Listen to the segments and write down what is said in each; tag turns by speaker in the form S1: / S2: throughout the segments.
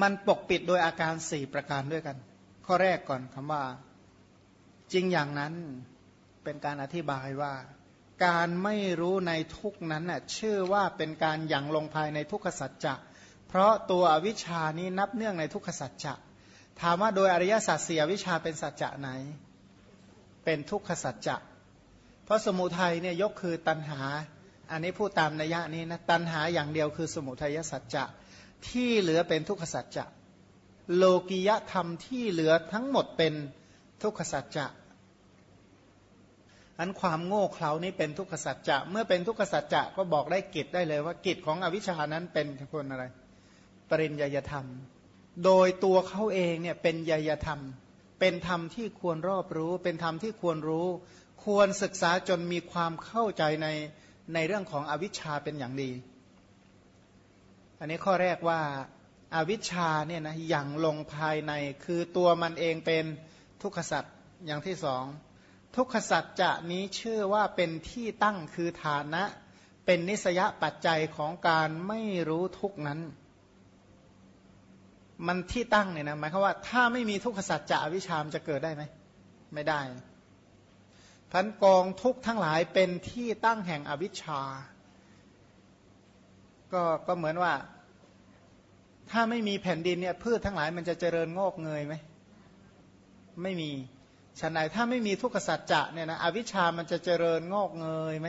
S1: มันปกปิดโดยอาการสี่ประการด้วยกัน ข้อแรกก่อนคำว่า จริงอย่างนั้นเป็นการอธิบายว่า การไม่รู้ในทุกนั้นน่ะชื่อว่าเป็นการหยั่งลงภายในทุกขสัจจะเพราะตัวอวิชานี้นับเนื่องในทุกขสัจจะถามว่าโดยอริยสัจเสี่อวิชาเป็นสัจจะไหน เป็นทุกขสัจจะเพราะสมุทัยเนี่ยยกคือตัณหา อันนี้พูดตามนัยยะนี้นะตัณหาอย่างเดียวคือสมุทัยสัจจะ ที่เหลือเป็นทุกขสัจจะ โลกิยธรรมที่เหลือทั้งหมดเป็นทุกขสัจจะอันความโง่เขลานี้เป็นทุกขสัจจะ เมื่อเป็นทุกขสัจจะก็บอกได้กิจได้เลยว่ากิจของอวิชานั้นเป็นคนอะไร ปริญญาธรรม โดยตัวเขาเองเนี่ยเป็นญาธรรม เป็นธรรมที่ควรรอบรู้ เป็นธรรมที่ควรรู้ ควรศึกษาจนมีความเข้าใจในในเรื่องของอวิชชาเป็นอย่างดี อันนี้ข้อแรกว่าอาวิชชาเนี่ยนะอย่างลงภายในคือตัวมันเองเป็นทุกขสัตว์อย่างที่สองทุกขสัจจะนี้ชื่อว่าเป็นที่ตั้งคือฐานะ เป็นนิสยปัจจัยของการไม่รู้ทุกนั้น มันที่ตั้งเนี่ยนะหมายความว่าถ้าไม่มีทุกขสัจจะอวิชามจะเกิดได้ไหมไม่ได้พันกองทุกทั้งหลายเป็นที่ตั้งแห่งอวิชชา ก็ก็เหมือนว่า ถ้าไม่มีแผ่นดินเนี่ย พืชทั้งหลายมันจะเจริญงอกเงยไหมไม่มีฉันใดถ้าไม่มีทุกขสัจจะเนี่ยนะอวิชามันจะเจริญงอกเงยไหม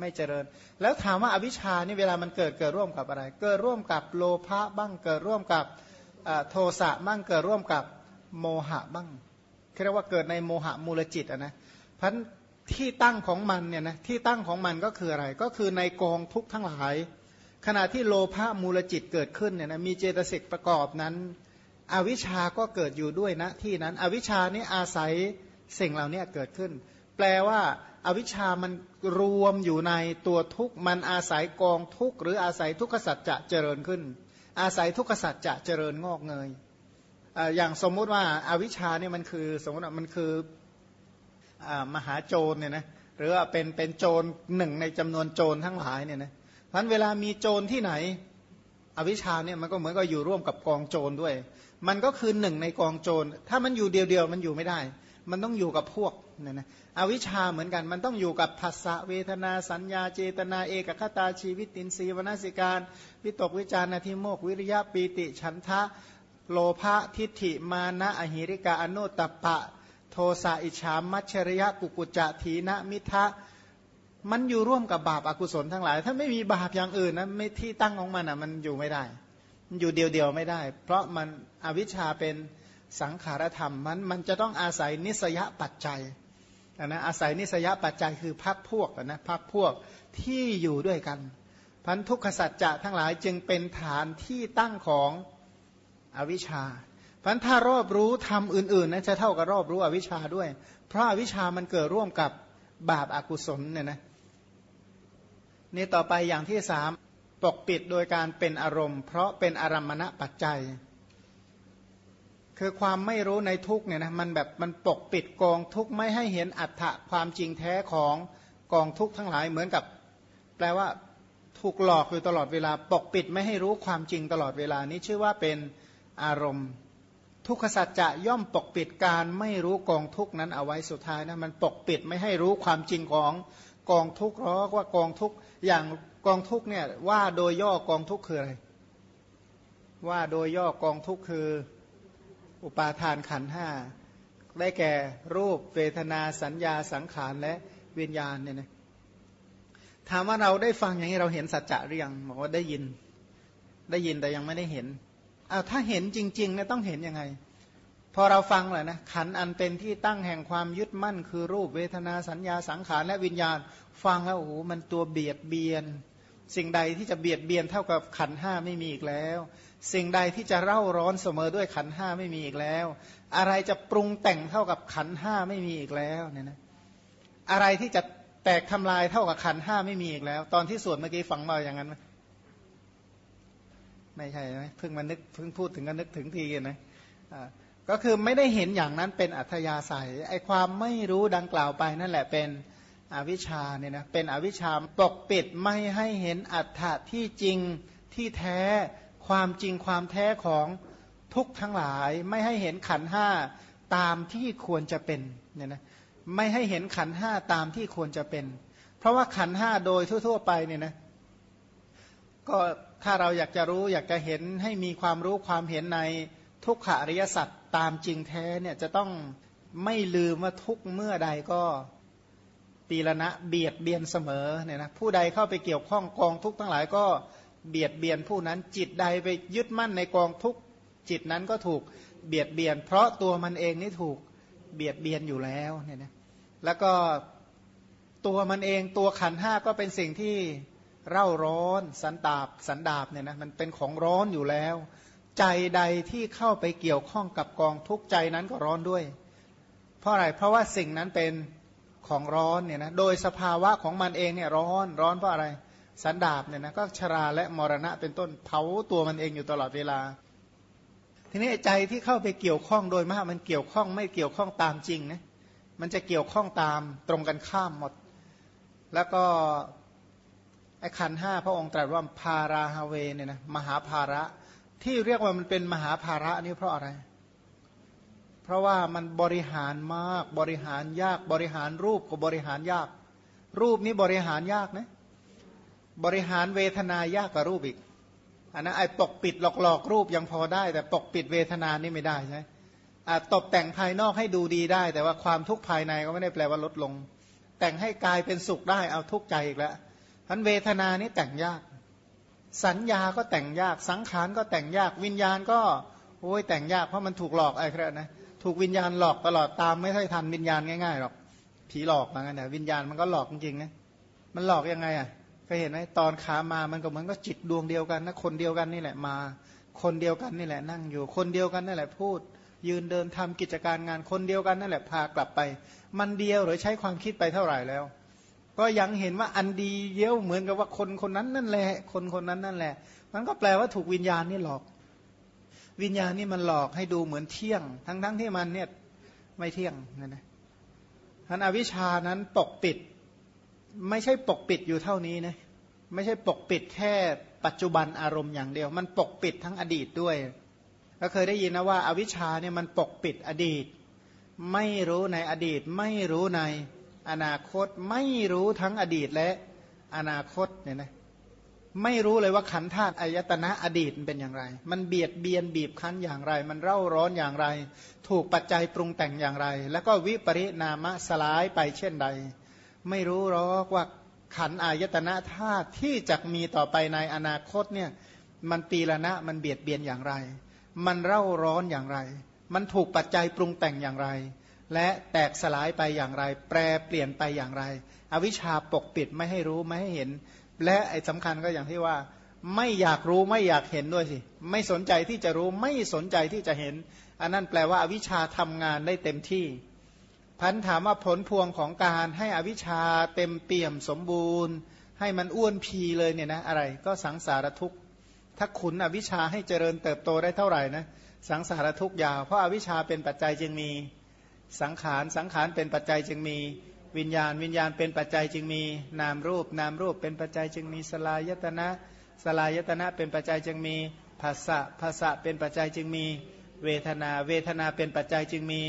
S1: ไม่เจริญ แล้วถามว่าอวิชานี่เวลามันเกิดเกิดร่วมกับอะไร เกิดร่วมกับโลภะบ้างเกิดร่วมกับโทสะบ้างเกิดร่วมกับโมหะบ้างเรียกว่าเกิดในโมหะมูลจิตอะนะพันที่ตั้งของมันเนี่ยนะที่ตั้งของมันก็คืออะไร ก็คือในกองทุกทั้งหลาย ขณะที่โลภะมูลจิตเกิดขึ้นเนี่ยนะมีเจตสิกประกอบนั้น อวิชาก็เกิดอยู่ด้วยนะที่นั้น อวิชานี้อาศัยสิ่งเหล่านี้เกิดขึ้น แปลว่าอาวิชามันรวมอยู่ในตัวทุกมันอาศัยกองทุกหรืออาศัยทุกขสัจจะเจริญขึ้น อาศัยทุกขสัจจะเจริญงอกเงยอย่างสมมุติว่าอาวิชาเนี่ยมันคือสมมติว่ามันคืออมหาโจรเนี่ยนะหรือว่าเป็นเป็นโจรหนึ่งในจำนวนโจรทั้งหลายเนี่ยนะ พันเวลามีโจรที่ไหน อวิชาเนี่ยมันก็เหมือนกับอยู่ร่วมกับกองโจรด้วย มันก็คือหนึ่งในกองโจร ถ้ามันอยู่เดียวๆมันอยู่ไม่ได้ มันต้องอยู่กับพวกเนี่ยนะอวิชาเหมือนกันมันต้องอยู่กับภาษาเวทนาสัญญาเจตนาเอกคตาชีวิตินทรีย์วนาสิการวิตกวิจารณทิโมกวิริยะปีติฉันทะโลภะทิฏฐิมานะอหิริกาอนุตตปะ โทสะอิชามัชริยะกุกุจะทีนะมิทะ มันอยู่ร่วมกับบาปอากุศลทั้งหลาย ถ้าไม่มีบาปอย่างอื่นนะไม่ที่ตั้งของมันอะ มันอยู่ไม่ได้มันอยู่เดียวๆไม่ได้ เพราะมันอวิชชาเป็นสังขารธรรมมันมันจะต้องอาศัยนิสยปัจจัยนะอาศัยนิสยปัจจัยคือพักพวกนะพักพวกที่อยู่ด้วยกัน พันทุกขสัจจะทั้งหลายจึงเป็นฐานที่ตั้งของอวิชชาพันถ้ารอบรู้ทำอื่นๆนะจะเท่ากับรอบรู้อวิชชาด้วย เพราะอาวิชชามันเกิดร่วมกับบาปอากุศลเนี่ยนะ นี่ต่อไปอย่างที่สามปกปิดโดยการเป็นอารมณ์ เพราะเป็นอารมณะปัจจัย คือความไม่รู้ในทุกเนี่ยนะมันแบบมันปกปิดกองทุกไม่ให้เห็นอัตถะความจริงแท้ของกองทุกทั้งหลายเหมือนกับ แปลว่าถูกหลอกอยู่ตลอดเวลา ปกปิดไม่ให้รู้ความจริงตลอดเวลานี้ชื่อว่าเป็นอารมณ์ ทุกขสัจจะย่อมปกปิดการไม่รู้กองทุกนั้นเอาไว้สุดท้ายนะมันปกปิดไม่ให้รู้ความจริงของกองทุกเพราะว่ากองทุกข์ อย่างกองทุกเนี่ยว่าโดยย่อกองทุกคืออะไร ว่าโดยย่อกองทุกคืออุปาทานขันห้าได้แก่รูปเวทนาสัญญาสังขารและวิญญาณเนี่ยนะถามว่าเราได้ฟังอย่างนี้เราเห็นสัจจะหรือยังบอกว่าได้ยิน ได้ยินแต่ยังไม่ได้เห็นอ้าวถ้าเห็นจริงๆเนี่ยต้องเห็นยังไง พอเราฟังแหละนะขันอันเป็นที่ตั้งแห่งความยึดมั่น คือรูปเวทนาสัญญาสังขารและวิญญาณ ฟังแล้วโอ้โหมันตัวเบียดเบียน สิ่งใดที่จะเบียดเบียนเท่ากับขันห้าไม่มีอีกแล้ว สิ่งใดที่จะเร่าร้อนเสมอด้วยขันห้าไม่มีอีกแล้ว อะไรจะปรุงแต่งเท่ากับขันห้าไม่มีอีกแล้วเนี่ยนะอะไรที่จะแตกทำลายเท่ากับขันห้าไม่มีอีกแล้ว ตอนที่สวดเมื่อกี้ฟังมาอย่างนั้นไหมไม่ใช่ไหมเพิ่งมานึกเพิ่งพูดถึงก็นึกถึงทีนะอ่า ก็คือไม่ได้เห็นอย่างนั้นเป็นอัธยาศัยไอความไม่รู้ดังกล่าวไปนั่นแหละเป็นอวิชชาเนี่ยนะเป็นอวิชชาปกปิดไม่ให้เห็นอัตถะที่จริงที่แท้ความจริงความแท้ของทุกทั้งหลาย ไม่ให้เห็นขันห้าตามที่ควรจะเป็นเนี่ยนะไม่ให้เห็นขันห้าตามที่ควรจะเป็น เพราะว่าขันห้าโดยทั่ว ๆ ไปเนี่ยนะก็ถ้าเราอยากจะรู้อยากจะเห็นให้มีความรู้ความเห็นในทุกขอริยสัจ ตามจริงแท้เนี่ยจะต้องไม่ลืมว่าทุกเมื่อใดก็ปีละนะเบียดเบียนเสมอเนี่ยนะผู้ใดเข้าไปเกี่ยวข้องกองทุกทั้งหลายก็เบียดเบียนผู้นั้นจิตใดไปยึดมั่นในกองทุกจิตนั้นก็ถูกเบียดเบียน เพราะตัวมันเองนี่ถูกเบียดเบียนอยู่แล้วเนี่ยนะแล้วก็ตัวมันเองตัวขันห้าก็เป็นสิ่งที่เร่าร้อนสันดาบสันดาบเนี่ยนะมันเป็นของร้อนอยู่แล้ว ใจใดที่เข้าไปเกี่ยวข้องกับกองทุกใจนั้นก็ร้อนด้วย เพราะอะไรเพราะว่าสิ่งนั้นเป็นของร้อนเนี่ยนะโดยสภาวะของมันเองเนี่ยร้อนร้อนเพราะอะไร สันดาบเนี่ยนะก็ชราและมรณะเป็นต้นเผาตัวมันเองอยู่ตลอดเวลา ทีนี้ใจที่เข้าไปเกี่ยวข้องโดยมากมันเกี่ยวข้องไม่เกี่ยวข้องตามจริงนะมันจะเกี่ยวข้องตามตรงกันข้ามหมด แล้วก็ไอ้ขันห้าพระองค์ตรัสว่าพาราฮาเวเนี่ยนะมหาภาระ ที่เรียกว่ามันเป็นมหาภาระนี่เพราะอะไร เพราะว่ามันบริหารมากบริหารยากบริหารรูปก็บริหารยาก รูปนี้บริหารยากนะ บริหารเวทนายากกว่ารูปอีกอันนั้นไอ้ปกปิดหลอกๆรูปยังพอได้ แต่ปกปิดเวทนานี่ไม่ได้ใช่ไหมตบแต่งภายนอกให้ดูดีได้ แต่ว่าความทุกข์ภายในก็ไม่ได้แปลว่าลดลง แต่งให้กายเป็นสุขได้เอาทุกข์ใจอีกแล้วพันเวทนานี่แต่งยาก สัญญาก็แต่งยาก สังขารก็แต่งยาก วิญญาณก็โอ้ยแต่งยากเพราะมันถูกหลอกไอ้ครับนะถูกวิญญาณหลอกตลอดตามไม่ค่อยทันวิญญาณง่ายๆหรอกผีหลอกมางั้นแต่วิญญาณมันก็หลอกจริงๆนะมันหลอกยังไงอะเคยเห็นไหมตอนขามามันก็เหมือนก็จิตดวงเดียวกันนะคนเดียวกันนี่แหละมา คนเดียวกันนี่แหละนั่งอยู่ คนเดียวกันนั่นแหละพูด ยืนเดินทำกิจการงานคนเดียวกันนั่นแหละพากลับไป มันเดียวหรือใช้ความคิดไปเท่าไหร่แล้ว ก็ยังเห็นว่าอันดีเยี่ยวเหมือนกับว่าคนคนนั้นนั่นแหละ คนคนนั้นนั่นแหละ มันก็แปลว่าถูกวิญญาณนี่หลอก วิญญาณนี่มันหลอกให้ดูเหมือนเที่ยง ทั้งทั้งที่มันเนี่ยไม่เที่ยงนั่นนะท่านอวิชานั้นปกปิด ไม่ใช่ปกปิดอยู่เท่านี้นะไม่ใช่ปกปิดแค่ปัจจุบันอารมณ์อย่างเดียว มันปกปิดทั้งอดีตด้วยก็เคยได้ยินนะว่าอาวิชชาเนี่ยมันปกปิดอดีต ไม่รู้ในอดีต ไม่รู้ใน อนาคตไม่รู้ทั้งอดีตและอนาคตเนี่ยนะไม่รู้เลยว่าขันธาตุอายตนะอดีตเป็นอย่างไร มันเบียดเบียนบีบคั้นอย่างไร มันเร่าร้อนอย่างไร ถูกปัจจัยปรุงแต่งอย่างไร แล้วก็วิปริณามะสลายไปเช่นใด ไม่รู้หรอกว่าขันอายตนะธาตุที่จะมีต่อไปในอนาคตเนี่ยมันปีละนะมันเบียดเบียนอย่างไร มันเร่าร้อนอย่างไร มันถูกปัจจัยปรุงแต่งอย่างไร และแตกสลายไปอย่างไร แปรเปลี่ยนไปอย่างไร อวิชชาปกปิดไม่ให้รู้ไม่ให้เห็น และไอ้สำคัญก็อย่างที่ว่า ไม่อยากรู้ไม่อยากเห็นด้วยสิ ไม่สนใจที่จะรู้ไม่สนใจที่จะเห็น อันนั้นแปลว่าอาวิชชาทำงานได้เต็มที่ พันถามว่าผลพวงของการให้อวิชชาเต็มเปี่ยมสมบูรณ์ ให้มันอ้วนพีเลยเนี่ยนะอะไรก็สังสารทุกข์ถ้าขุนอวิชชาให้เจริญเติบโตได้เท่าไหร่นะสังสารทุกข์ยาว เพราะอาวิชชาเป็นปัจจัยจึงมี สังขารสังขารเป็นปัจจัยจึงมีวิญญาณ วิญญาณเป็นปัจจัยจึงมีนามรูป นามรูปเป็นปัจจัยจึงมีสลายตนะสลายตนะเป็นปัจจัยจึงมีภาษะภาษะเป็นปัจจัยจึงมีเวทนา เวทนาเป็นปัจจัยจึงมี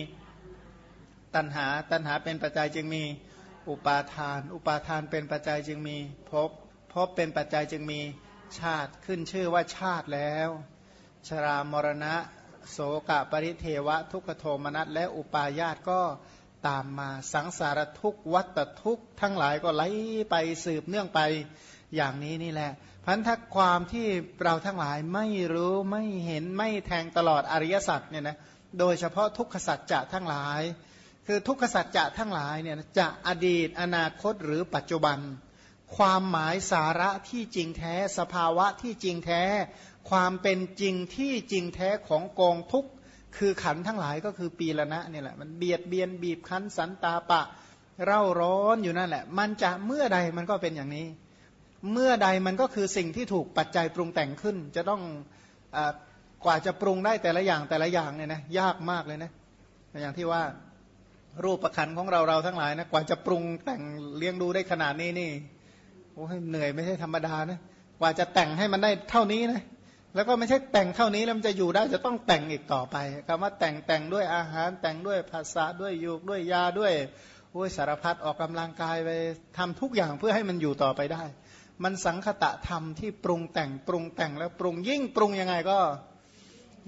S1: ตัณหา ตัณหาเป็นปัจจัยจึงมีอุปาทาน อุปาทานเป็นปัจจัยจึงมีภพภพเป็นปัจจัยจึงมีชาติขึ้นชื่อว่าชาติแล้ว ชรามรณะ โสกะปริเทวะ ทุกขโทมนัสและอุปาญาตก็ตามมาสังสารทุกวัตทุกทั้งหลายก็ไหลไปสืบเนื่องไปอย่างนี้นี่แหละพันธะความที่เราทั้งหลายไม่รู้ไม่เห็นไม่แทงตลอดอริยสัจเนี่ยนะโดยเฉพาะทุกขสัจจะทั้งหลาย คือทุกขสัจจะทั้งหลายเนี่ยจะอดีตอนาคตหรือปัจจุบัน ความหมายสาระที่จริงแท้ สภาวะที่จริงแท้ ความเป็นจริงที่จริงแท้ของกองทุกคือขันทั้งหลายก็คือปีละนะนี่แหละมันเบียดเบียนบีบคั้นสันตาปะ เร่าร้อนอยู่นั่นแหละ มันจะเมื่อใดมันก็เป็นอย่างนี้ เมื่อใดมันก็คือสิ่งที่ถูกปัจจัยปรุงแต่งขึ้น จะต้องอกว่าจะปรุงได้แต่ละอย่างแต่ละอย่างเนี่ยนะยากมากเลยนะอย่างที่ว่ารูปประคันของเราเราทั้งหลายนะกว่าจะปรุงแต่งเลี้ยงดูได้ขนาดนี้นี่ โอ้เหนื่อยไม่ใช่ธรรมดานะกว่าจะแต่งให้มันได้เท่านี้นะแล้วก็ไม่ใช่แต่งเท่านี้แล้วมันจะอยู่ได้จะต้องแต่งอีกต่อไปคำว่าแต่งแต่งด้วยอาหารแต่งด้วยภาษาด้วยยุกด้วยยาด้วยโอ้ยสารพัดออกกำลังกายไปทำทุกอย่างเพื่อให้มันอยู่ต่อไปได้ มันสังคตะธรรมที่ปรุงแต่งปรุงแต่งแล้วปรุงยิ่งปรุงยังไงก็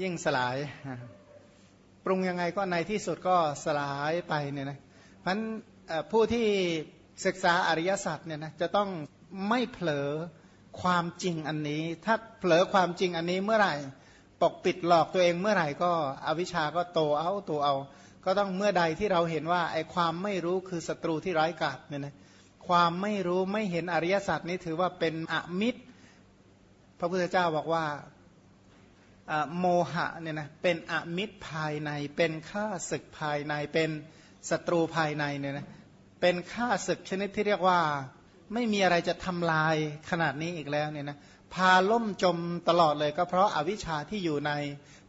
S1: ยิ่งสลาย ปรุงยังไงก็ในที่สุดก็สลายไปเนี่ยนะเพราะผู้ที่ศึกษาอริยสัจเนี่ยนะจะต้อง ไม่เผลอความจริงอันนี้ ถ้าเผลอความจริงอันนี้เมื่อไหร่ ปกปิดหลอกตัวเองเมื่อไหร่ก็อวิชาก็โตเอาตัวเอา ก็ต้องเมื่อใดที่เราเห็นว่าไอ้ความไม่รู้คือศัตรูที่ร้ายกาจเนี่ยนะความไม่รู้ไม่เห็นอริยสัจนี้ถือว่าเป็นอมิตร พระพุทธเจ้าบอกว่าโมหะเนี่ยนะเป็นอมิตรภายใน เป็นข้าศึกภายในเป็นศัตรูภายในเนี่ยนะเป็นข้าศึกชนิดที่เรียกว่า ไม่มีอะไรจะทำลายขนาดนี้อีกแล้วเนี่ยนะพาล่มจมตลอดเลยก็เพราะอาวิชชาที่อยู่ใน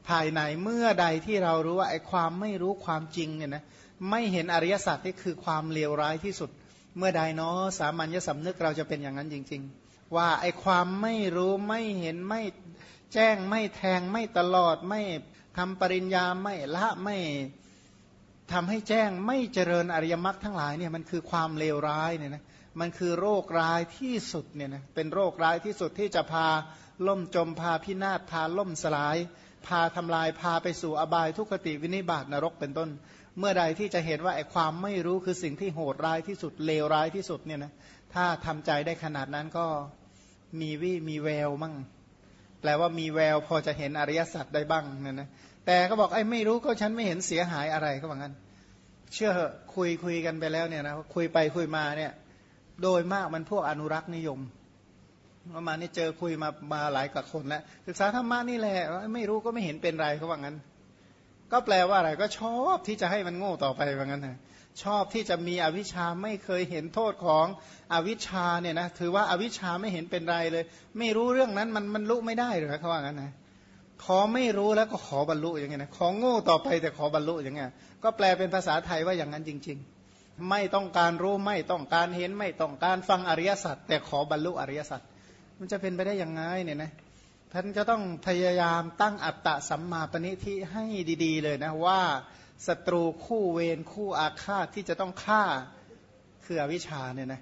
S1: ภายในเมื่อใดที่เรารู้ว่าไอ้ความไม่รู้ความจริงเนี่ยนะไม่เห็นอริยสัจที่คือความเลวร้ายที่สุด เมื่อใดเนาะสามัญญสำนึกเราจะเป็นอย่างนั้นจริง ๆ ว่าไอ้ความไม่รู้ไม่เห็นไม่แจ้งไม่แทงไม่ตลอดไม่ทำปริญญาไม่ละไม่ทำให้แจ้งไม่เจริญอริยมรรคทั้งหลายเนี่ยมันคือความเลวร้ายเนี่ยนะ มันคือโรคร้ายที่สุดเนี่ยนะเป็นโรคร้ายที่สุดที่จะพาล่มจมพาพินาศพาล่มสลาย พาทำลายพาไปสู่อบายทุกขติวินิบาตนรกเป็นต้น เมื่อใดที่จะเห็นว่าไอ้ความไม่รู้คือสิ่งที่โหดร้ายที่สุดเลวร้ายที่สุดเนี่ยนะถ้าทำใจได้ขนาดนั้นก็มีวิมีแววมั่ง แปลว่ามีแววพอจะเห็นอริยสัจได้บ้างเนี่ยนะแต่ก็บอกไอ้ไม่รู้ก็ฉันไม่เห็นเสียหายอะไรก็ว่างั้น เชื่อคุยคุยกันไปแล้วเนี่ยนะคุยไปคุยมาเนี่ย โดยมากมันพวกอนุรักษ์นิยมประมาณนี้เจอคุยมามาหลายกับคนแล้วศึกษาธรรมะนี่แหละไม่รู้ก็ไม่เห็นเป็นไรเขาว่างั้น ก็แปลว่าอะไรก็ชอบที่จะให้มันโง่ต่อไปว่างั้นนะชอบที่จะมีอวิชชาไม่เคยเห็นโทษของอวิชชาเนี่ยนะถือว่าอาวิชชาไม่เห็นเป็นไรเลย ไม่รู้เรื่องนั้นมันมันรู้ไม่ได้หรือเขาว่างั้นนะขอไม่รู้แล้วก็ขอบรรลุอย่างเงี้ยนะขอโง่ต่อไปแต่ขอบรรลุอย่างเงี้ยก็แปลเป็นภาษาไทยว่าอย่างนั้นจริง ๆ ไม่ต้องการรู้ไม่ต้องการเห็นไม่ต้องการฟังอริยสัจแต่ขอบรรลุอริยสัจมันจะเป็นไปได้ยังไงเนี่ยนะท่านจะต้องพยายามตั้งอัตตะสัมมาปณิทิให้ดี ๆ เลยนะว่าศัตรูคู่เวรคู่อาฆาตที่จะต้องฆ่าคืออวิชชาเนี่ยนะ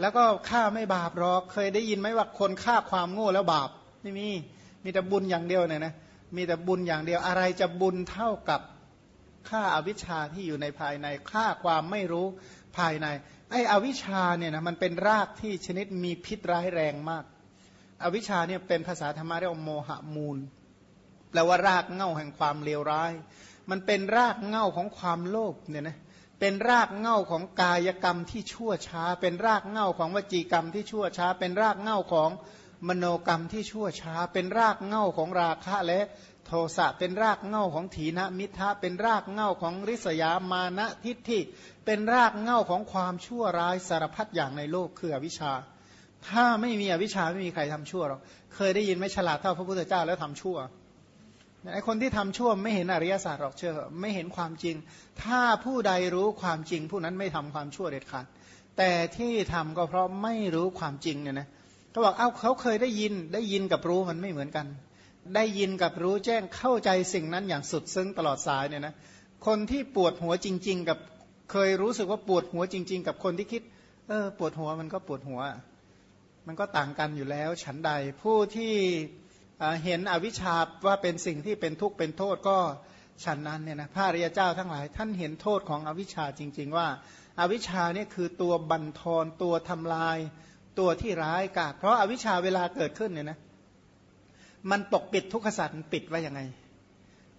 S1: แล้วก็ฆ่าไม่บาปหรอกเคยได้ยินไหมว่าคนฆ่าความโง่แล้วบาปไม่มีมีแต่บุญอย่างเดียวเนี่ยนะมีแต่บุญอย่างเดียวอะไรจะบุญเท่ากับ ฆ่าอาวิชชาที่อยู่ในภายในฆ่าความไม่รู้ภายในไอ้อวิชชาเนี่ยนะมันเป็นรากที่ชนิดมีพิษร้ายแรงมาก อวิชชาเนี่ยเป็นภาษาธรรมะเรียกว่าโมหะมูลแปลว่ารากเง่าแห่งความเลวร้าย มันเป็นรากเง่าของความโลภเนี่ยนะเป็นรากเง่าของกายกรรมที่ชั่วช้า เป็นรากเง่าของวจีกรรมที่ชั่วช้า เป็นรากเง่าของมโนกรรมที่ชั่วช้า เป็นรากเง่าของราคะและ โทสะเป็นรากเง่าของถีนมิทะเป็นรากเง่าของริษยามานะทิฏฐิเป็นรากเง่าของความชั่วร้ายสารพัดอย่างในโลกคืออวิชชา ถ้าไม่มีอวิชชาไม่มีใครทำชั่วหรอกเคยได้ยินไม่ฉลาดเท่าพระพุทธเจ้าแล้วทำชั่วไอคนที่ทำชั่วไม่เห็นอริยศาสตร์หรอกเชื่อไม่เห็นความจริง ถ้าผู้ใดรู้ความจริง ผู้นั้นไม่ทำความชั่วเด็ดขาดแต่ที่ทำก็เพราะไม่รู้ความจริงเนี่ยนะเขาบอกเอ้าเขาเคยได้ยินได้ยินกับรู้มันไม่เหมือนกัน ได้ยินกับรู้แจ้งเข้าใจสิ่งนั้นอย่างสุดซึ้งตลอดสายเนี่ยนะคนที่ปวดหัวจริง ๆ กับเคยรู้สึกว่าปวดหัวจริง ๆ กับคนที่คิด เออ ปวดหัวมันก็ปวดหัว มันก็ต่างกันอยู่แล้ว ฉันใดผู้ที่เห็นอวิชชาว่าเป็นสิ่งที่เป็นทุกข์เป็นโทษก็ฉันนั้นเนี่ยนะพระริยเจ้าทั้งหลาย ท่านเห็นโทษของอวิชชาจริง ๆ ว่าอาวิชชาเนี่ยคือตัวบันทอนตัวทำลาย ตัวที่ร้ายกาจเพราะอาวิชชาเวลาเกิดขึ้นเนี่ยนะ มันปกปิดทุกขสัตว์ปิดไว้ยังไง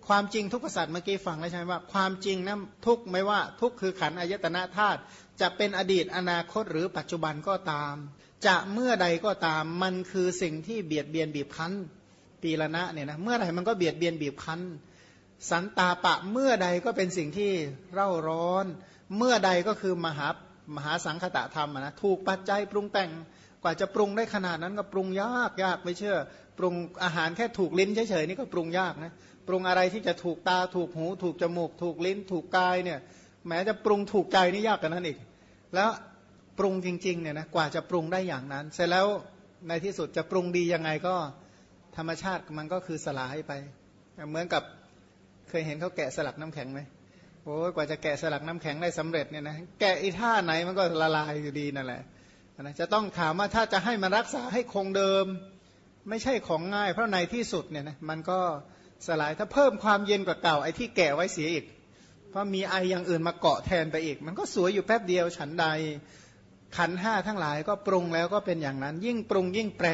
S1: ความจริงทุกขสัตว์เมื่อกี้ฟังแล้วใช่ไหมว่าความจริงนะทุกไม่ว่าทุกคือขันอายตนะธาตุจะเป็นอดีตอนาคตหรือปัจจุบันก็ตาม จะเมื่อใดก็ตามมันคือสิ่งที่เบียดเบียนบีบคั้นปีละนะเนี่ยนะเมื่อไหร่มันก็เบียดเบียนบีบคั้น สันตาปะเมื่อใดก็เป็นสิ่งที่เร่าร้อน เมื่อใดก็คือมหามหาสังคตะธรรมนะถูกปัจจัยปรุงแต่ง ว่าจะปรุงได้ขนาดนั้นก็ปรุงยากยากไม่เชื่อ ปรุงอาหารแค่ถูกลิ้นเฉยๆนี่ก็ปรุงยากนะปรุงอะไรที่จะถูกตาถูกหู ถูกจมูก ถูกลิ้น ถูกกายเนี่ยแม้จะปรุงถูกใจนี่ยากกันนั้นอีก แล้วปรุงจริงๆเนี่ยนะกว่าจะปรุงได้อย่างนั้น เสร็จแล้วในที่สุดจะปรุงดียังไงก็ธรรมชาติมันก็คือสลายไป เหมือนกับเคยเห็นเขาแกะสลักน้ำแข็งไหมโอ้ยกว่าจะแกะสลักน้ำแข็งได้สำเร็จเนี่ยนะแกะอีท่าไหนมันก็ละลายอยู่ดีนั่นแหละ นะจะต้องถามว่าถ้าจะให้มันรักษาให้คงเดิม ไม่ใช่ของง่าย เพราะในที่สุดเนี่ยนะมันก็สลายถ้าเพิ่มความเย็นกว่าเก่าไอ้ที่แกะไว้เสียอีก เพราะมีไออย่างอื่นมาเกาะแทนไปอีก มันก็สวยอยู่แป๊บเดียวฉันใด ขันห้าทั้งหลายก็ปรุงแล้วก็เป็นอย่างนั้น ยิ่งปรุงยิ่งแปร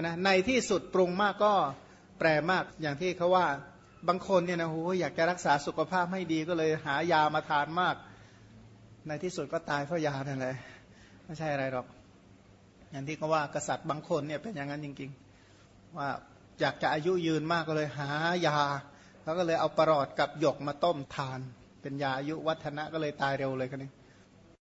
S1: นะในที่สุดปรุงมากก็แปรมากอย่างที่เขาว่าบางคนเนี่ยนะโหอยากจะรักษาสุขภาพให้ดีก็เลยหายามาทานมาก ในที่สุดก็ตายเพราะยานั่นแหละ ไม่ใช่อะไรหรอก อย่างที่เขาว่ากษัตริย์บางคนเนี่ยเป็นอย่างนั้นจริง ๆ ว่าอยากจะอายุยืนมากก็เลยหายาเขาก็เลยเอาประหลอดกับหยกมาต้มทาน เป็นยาอายุวัฒนะก็เลยตายเร็วเลยกันนี้